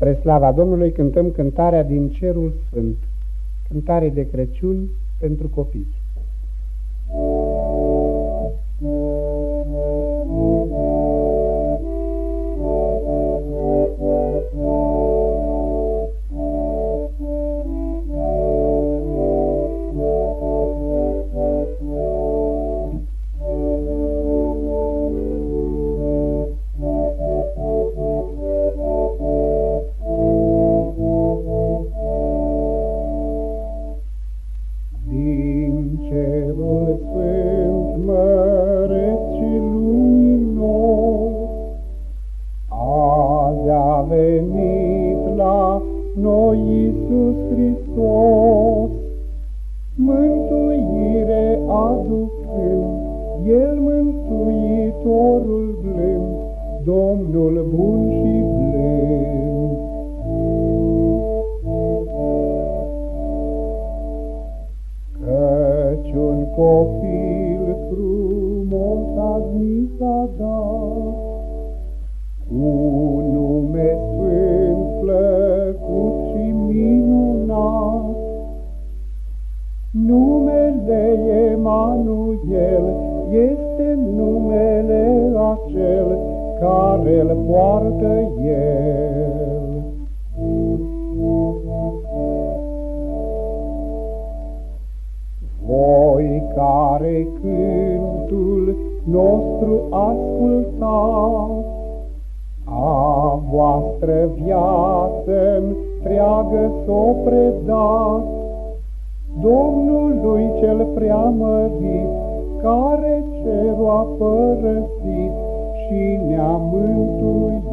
Spre slava Domnului cântăm cântarea din Cerul Sfânt, cântare de Crăciun pentru copii. Iisus Hristos, mântuire aducând, El mântuitorul blând, Domnul bun și blând. Căci un copil frumos a zis a dat, Numele Emanuel este numele acel care îl poartă el. Voi care cântul nostru ascultați, a voastră viață întreagă s-o predat Domnului cel preamărit, care cerul a părăsit și ne-a mântuit, și ne-a mântuit.